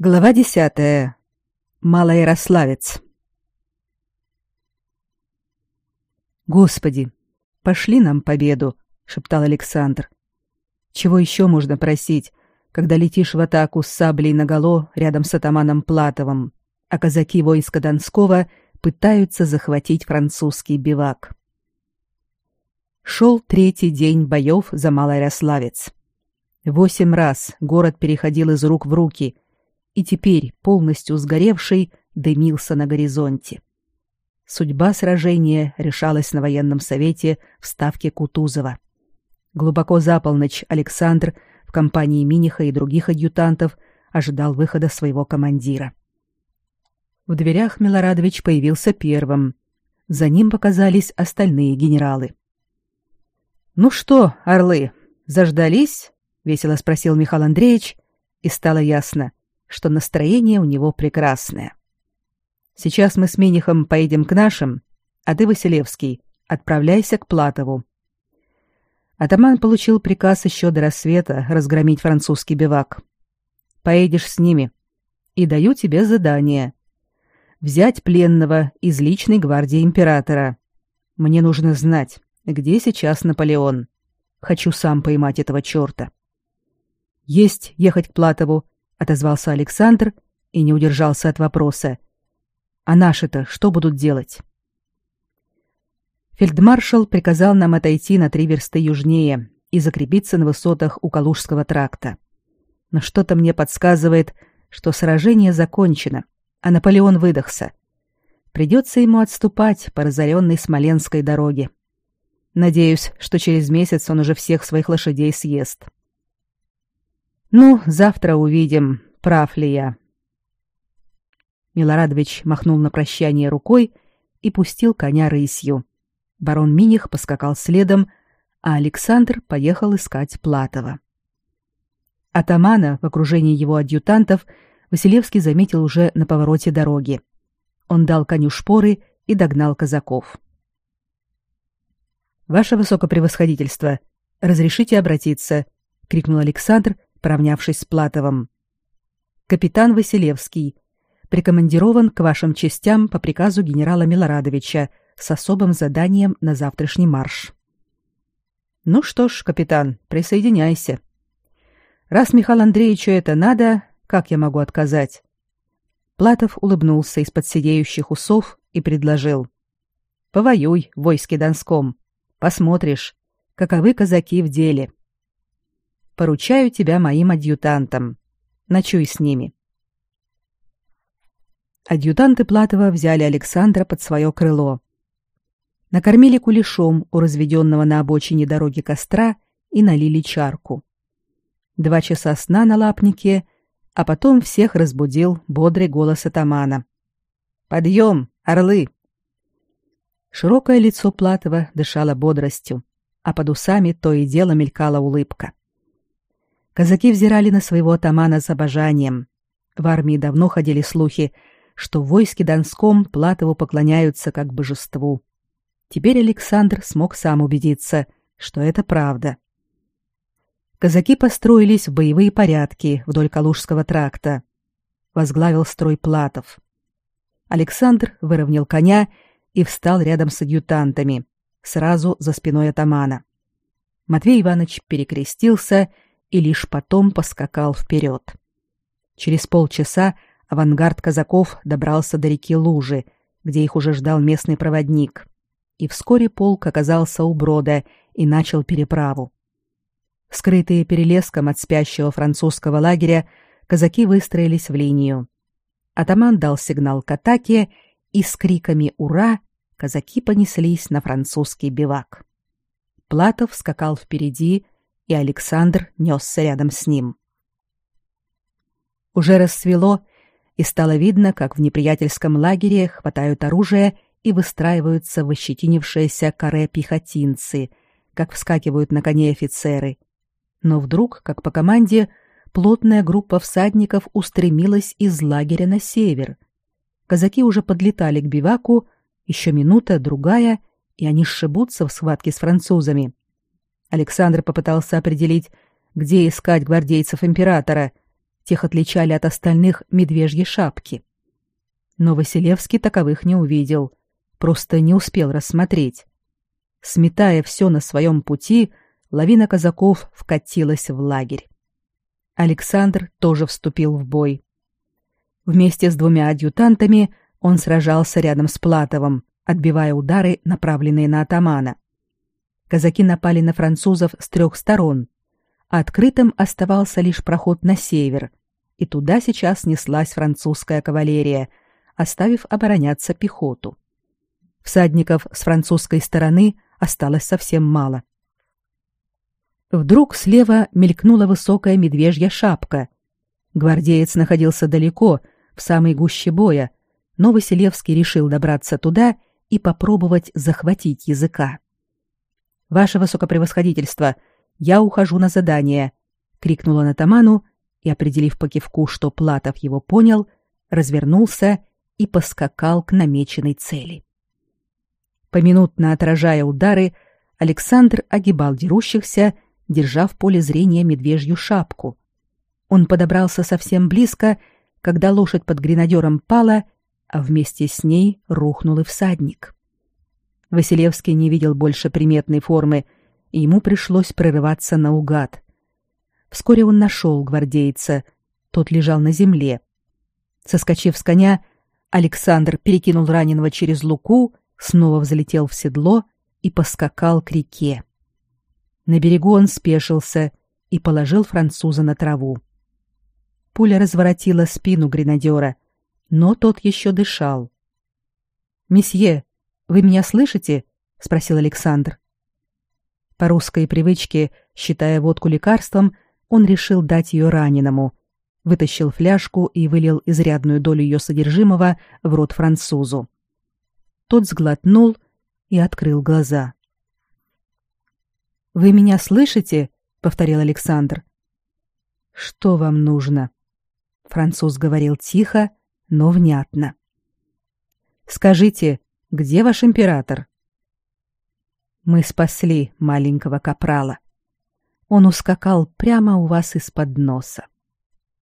Глава десятая. Малоярославец. Господи, пошли нам победу, шептал Александр. Чего еще можно просить, когда летишь в атаку с саблей наголо рядом с атаманом Платовым, а казаки войска Донского пытаются захватить французский бивак. Шел третий день боев за Малоярославец. Восемь раз город переходил из рук в руки — и теперь, полностью сгоревший, дымился на горизонте. Судьба сражения решалась на военном совете в ставке Кутузова. Глубоко за полночь Александр в компании Миниха и других адъютантов ожидал выхода своего командира. В дверях Милорадович появился первым. За ним показались остальные генералы. «Ну что, орлы, заждались?» — весело спросил Михаил Андреевич, и стало ясно что настроение у него прекрасное. Сейчас мы с Минихом поедем к нашим, а ты, Василевский, отправляйся к Платову. Атаман получил приказ еще до рассвета разгромить французский бивак. Поедешь с ними. И даю тебе задание. Взять пленного из личной гвардии императора. Мне нужно знать, где сейчас Наполеон. Хочу сам поймать этого черта. Есть ехать к Платову отозвался Александр и не удержался от вопроса. А наши-то что будут делать? Фельдмаршал приказал нам отойти на три версты южнее и закрепиться на высотах у Калужского тракта. Но что-то мне подсказывает, что сражение закончено, а Наполеон выдохся. Придется ему отступать по разоренной Смоленской дороге. Надеюсь, что через месяц он уже всех своих лошадей съест. Ну, завтра увидим, прав ли я. Милорадович махнул на прощание рукой и пустил коня рысью. Барон Миних поскакал следом, а Александр поехал искать Платова. Атамана в окружении его адъютантов Василевский заметил уже на повороте дороги. Он дал коню шпоры и догнал казаков. «Ваше высокопревосходительство, разрешите обратиться?» — крикнул Александр, поравнявшись с Платовым. Капитан Василевский прикомандирован к вашим частям по приказу генерала Милорадовича с особым заданием на завтрашний марш. Ну что ж, капитан, присоединяйся. Раз Михаилу Андреевичу это надо, как я могу отказать? Платов улыбнулся из-под сидеющих усов и предложил: "Повоюй в войске Донском, посмотришь, каковы казаки в деле". Поручаю тебя моим адъютантам. Ночуй с ними. Адъютанты Платова взяли Александра под свое крыло. Накормили кулешом у разведенного на обочине дороги костра и налили чарку. Два часа сна на лапнике, а потом всех разбудил бодрый голос атамана. «Подъем, орлы!» Широкое лицо Платова дышало бодростью, а под усами то и дело мелькала улыбка. Казаки взирали на своего атамана с обожанием. В армии давно ходили слухи, что в войске Донском Платову поклоняются как божеству. Теперь Александр смог сам убедиться, что это правда. Казаки построились в боевые порядки вдоль Калужского тракта. Возглавил строй Платов. Александр выровнял коня и встал рядом с адъютантами, сразу за спиной атамана. Матвей Иванович перекрестился и лишь потом поскакал вперед. Через полчаса авангард казаков добрался до реки Лужи, где их уже ждал местный проводник. И вскоре полк оказался у брода и начал переправу. Скрытые перелеском от спящего французского лагеря, казаки выстроились в линию. Атаман дал сигнал к атаке, и с криками «Ура!» казаки понеслись на французский бивак. Платов скакал впереди, и Александр несся рядом с ним. Уже рассвело, и стало видно, как в неприятельском лагере хватают оружие и выстраиваются в ощетинившееся каре пехотинцы, как вскакивают на коне офицеры. Но вдруг, как по команде, плотная группа всадников устремилась из лагеря на север. Казаки уже подлетали к биваку, еще минута, другая, и они сшибутся в схватке с французами. Александр попытался определить, где искать гвардейцев императора. Тех отличали от остальных медвежьи шапки. Но Василевский таковых не увидел, просто не успел рассмотреть. Сметая все на своем пути, лавина казаков вкатилась в лагерь. Александр тоже вступил в бой. Вместе с двумя адъютантами он сражался рядом с Платовым, отбивая удары, направленные на атамана. Казаки напали на французов с трех сторон, а открытым оставался лишь проход на север, и туда сейчас неслась французская кавалерия, оставив обороняться пехоту. Всадников с французской стороны осталось совсем мало. Вдруг слева мелькнула высокая медвежья шапка. Гвардеец находился далеко, в самой гуще боя, но Василевский решил добраться туда и попробовать захватить языка. «Ваше высокопревосходительство, я ухожу на задание», — крикнула Натаману и, определив по кивку, что Платов его понял, развернулся и поскакал к намеченной цели. Поминутно отражая удары, Александр огибал дерущихся, держа в поле зрения медвежью шапку. Он подобрался совсем близко, когда лошадь под гренадером пала, а вместе с ней рухнул и всадник. Василевский не видел больше приметной формы, и ему пришлось прорываться наугад. Вскоре он нашел гвардейца. Тот лежал на земле. Соскочив с коня, Александр перекинул раненого через луку снова взлетел в седло и поскакал к реке. На берегу он спешился и положил француза на траву. Пуля разворотила спину гренадера, но тот еще дышал. «Месье, вы меня слышите?» — спросил Александр. По русской привычке, считая водку лекарством, он решил дать ее раненому, вытащил фляжку и вылил изрядную долю ее содержимого в рот французу. Тот сглотнул и открыл глаза. «Вы меня слышите?» — повторил Александр. «Что вам нужно?» Француз говорил тихо, но внятно. «Скажите, где ваш император?» «Мы спасли маленького капрала. Он ускакал прямо у вас из-под носа».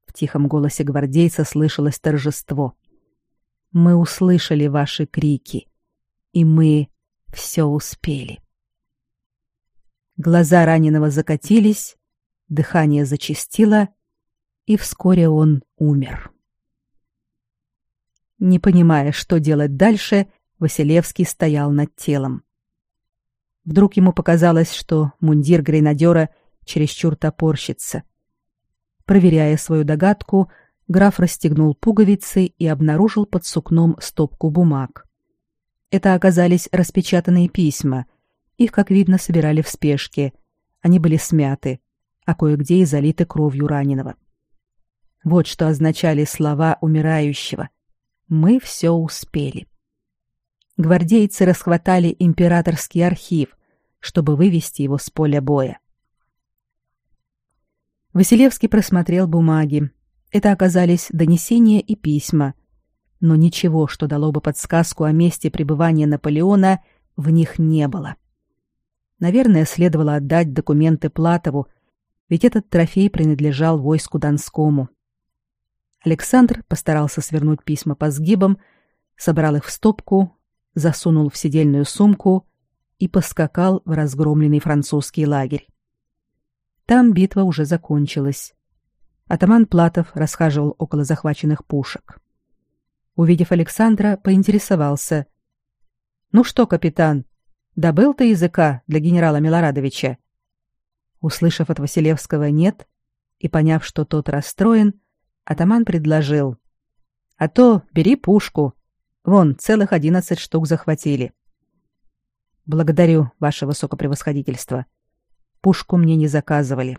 В тихом голосе гвардейца слышалось торжество. «Мы услышали ваши крики и мы все успели. Глаза раненого закатились, дыхание зачастило, и вскоре он умер. Не понимая, что делать дальше, Василевский стоял над телом. Вдруг ему показалось, что мундир гренадера чересчур топорщится. Проверяя свою догадку, граф расстегнул пуговицы и обнаружил под сукном стопку бумаг. Это оказались распечатанные письма. Их, как видно, собирали в спешке. Они были смяты, а кое-где и залиты кровью раненого. Вот что означали слова умирающего. «Мы все успели». Гвардейцы расхватали императорский архив, чтобы вывести его с поля боя. Василевский просмотрел бумаги. Это оказались донесения и письма — но ничего, что дало бы подсказку о месте пребывания Наполеона, в них не было. Наверное, следовало отдать документы Платову, ведь этот трофей принадлежал войску Донскому. Александр постарался свернуть письма по сгибам, собрал их в стопку, засунул в сидельную сумку и поскакал в разгромленный французский лагерь. Там битва уже закончилась. Атаман Платов расхаживал около захваченных пушек. Увидев Александра, поинтересовался. «Ну что, капитан, добыл ты языка для генерала Милорадовича?» Услышав от Василевского «нет» и поняв, что тот расстроен, атаман предложил. «А то бери пушку. Вон, целых одиннадцать штук захватили». «Благодарю, ваше высокопревосходительство. Пушку мне не заказывали.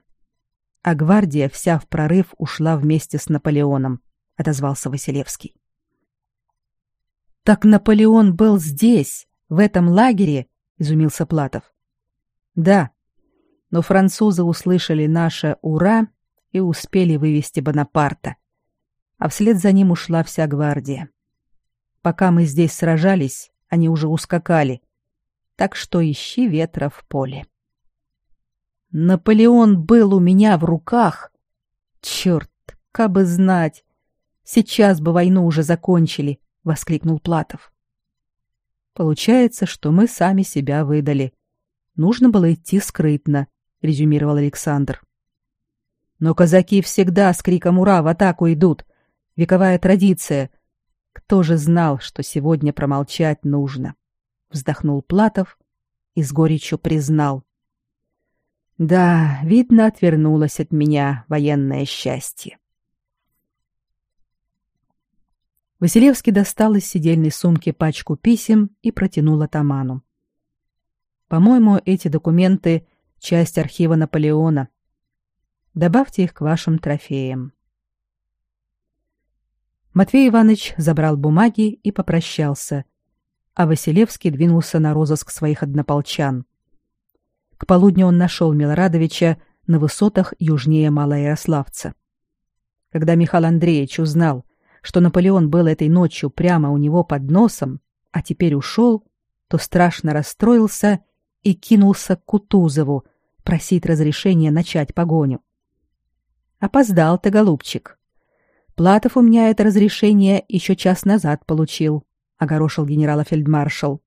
А гвардия вся в прорыв ушла вместе с Наполеоном», — отозвался Василевский. Так Наполеон был здесь, в этом лагере, изумился Платов. Да. Но французы услышали наше ура и успели вывести Бонапарта. А вслед за ним ушла вся гвардия. Пока мы здесь сражались, они уже ускакали. Так что ищи ветра в поле. Наполеон был у меня в руках. Черт, Кабы знать. Сейчас бы войну уже закончили, воскликнул Платов. Получается, что мы сами себя выдали. Нужно было идти скрытно, резюмировал Александр. Но казаки всегда с криком ура в атаку идут. Вековая традиция. Кто же знал, что сегодня промолчать нужно? Вздохнул Платов и с горечью признал: да, видно, отвернулось от меня военное счастье. Василевский достал из сидельной сумки пачку писем и протянул атаману. По-моему, эти документы — часть архива Наполеона. Добавьте их к вашим трофеям. Матвей Иванович забрал бумаги и попрощался, а Василевский двинулся на розыск своих однополчан. К полудню он нашел Милорадовича на высотах южнее Малоярославца. Когда Михаил Андреевич узнал, что Наполеон был этой ночью прямо у него под носом, а теперь ушел, то страшно расстроился и кинулся к Кутузову просить разрешения начать погоню. Опоздал ты, голубчик. Платов у меня это разрешение еще час назад получил, огорошил генерал-фельдмаршал.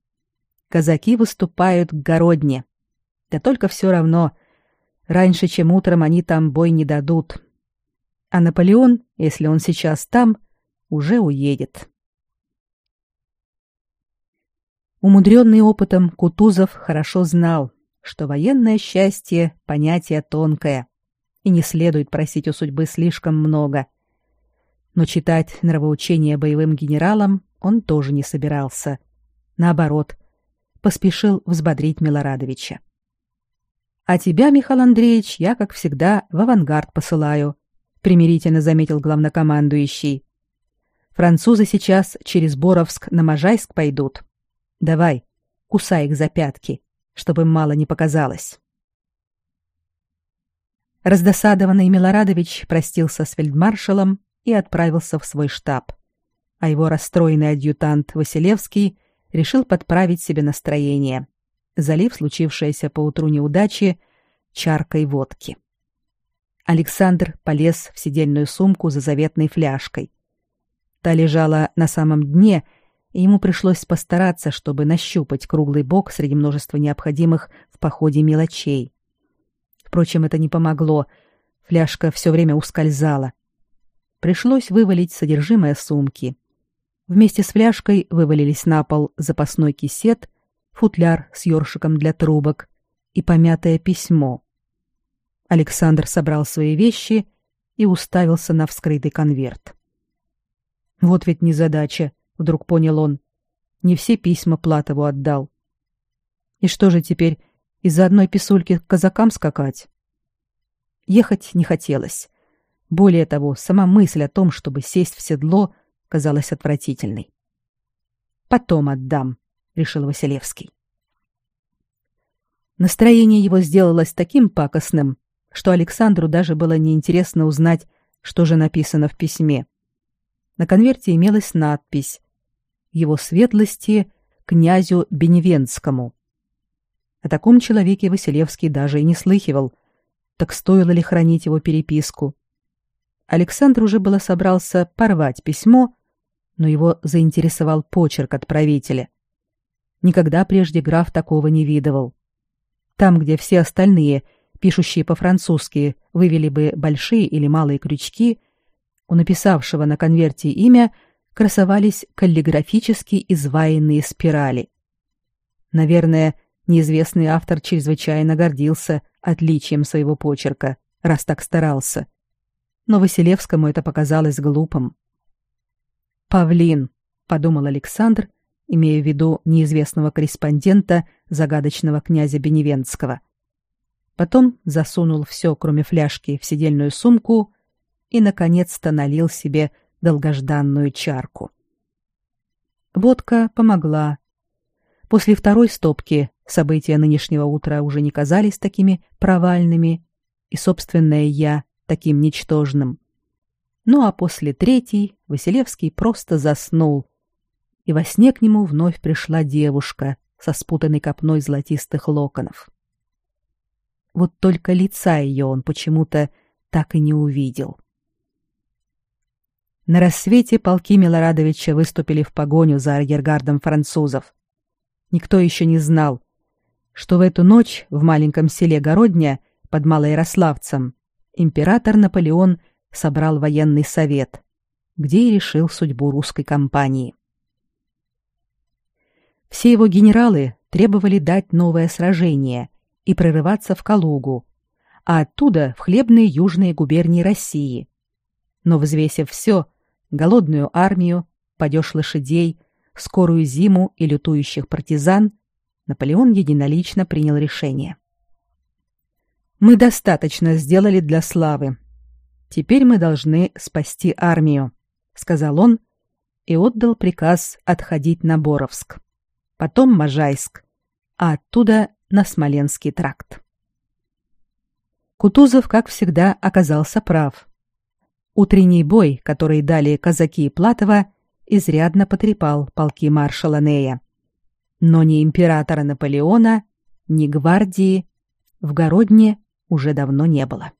Казаки выступают к Городне. Да только все равно, раньше, чем утром, они там бой не дадут. А Наполеон, если он сейчас там, — уже уедет. Умудренный опытом Кутузов хорошо знал, что военное счастье — понятие тонкое, и не следует просить у судьбы слишком много. Но читать нравоучения боевым генералам он тоже не собирался. Наоборот, поспешил взбодрить Милорадовича. «А тебя, Михаил Андреевич, я, как всегда, в авангард посылаю», — примирительно заметил главнокомандующий. Французы сейчас через Боровск на Можайск пойдут. Давай, кусай их за пятки, чтобы мало не показалось. Раздосадованный Милорадович простился с фельдмаршалом и отправился в свой штаб. А его расстроенный адъютант Василевский решил подправить себе настроение, залив случившееся поутру неудачи чаркой водки. Александр полез в сидельную сумку за заветной фляжкой. Та лежала на самом дне, и ему пришлось постараться, чтобы нащупать круглый бок среди множества необходимых в походе мелочей. Впрочем, это не помогло. Фляжка все время ускользала. Пришлось вывалить содержимое сумки. Вместе с фляжкой вывалились на пол запасной кисет, футляр с ёршиком для трубок и помятое письмо. Александр собрал свои вещи и уставился на вскрытый конверт. Вот ведь незадача, вдруг понял он. Не все письма Платову отдал. И что же теперь, из-за одной писульки к казакам скакать? Ехать не хотелось. Более того, сама мысль о том, чтобы сесть в седло, казалась отвратительной. «Потом отдам», — решил Василевский. Настроение его сделалось таким пакостным, что Александру даже было неинтересно узнать, что же написано в письме. На конверте имелась надпись «Его светлости князю Беневенскому». О таком человеке Василевский даже и не слыхивал. Так стоило ли хранить его переписку? Александр уже было собрался порвать письмо, но его заинтересовал почерк отправителя. Никогда прежде граф такого не видывал. Там, где все остальные, пишущие по-французски, вывели бы большие или малые крючки, у написавшего на конверте имя красовались каллиграфически изваянные спирали. Наверное, неизвестный автор чрезвычайно гордился отличием своего почерка, раз так старался. Но Василевскому это показалось глупым. «Павлин», — подумал Александр, имея в виду неизвестного корреспондента загадочного князя Беневенского. Потом засунул все, кроме фляжки, в сидельную сумку и, наконец-то, налил себе долгожданную чарку. Водка помогла. После второй стопки события нынешнего утра уже не казались такими провальными, и собственное «я» таким ничтожным. Ну а после третьей Василевский просто заснул, и во сне к нему вновь пришла девушка со спутанной копной золотистых локонов. Вот только лица ее он почему-то так и не увидел. На рассвете полки Милорадовича выступили в погоню за арьергардом французов. Никто еще не знал, что в эту ночь в маленьком селе Городня под Малоярославцем император Наполеон собрал военный совет, где и решил судьбу русской кампании. Все его генералы требовали дать новое сражение и прорываться в Калугу, а оттуда в хлебные южные губернии России. Но взвесив все, голодную армию, падеж лошадей, скорую зиму и лютующих партизан, Наполеон единолично принял решение. «Мы достаточно сделали для славы. Теперь мы должны спасти армию», — сказал он и отдал приказ отходить на Боровск, потом Можайск, а оттуда на Смоленский тракт. Кутузов, как всегда, оказался прав. Утренний бой, который дали казаки Платова, изрядно потрепал полки маршала Нея. Но ни императора Наполеона, ни гвардии в Городне уже давно не было.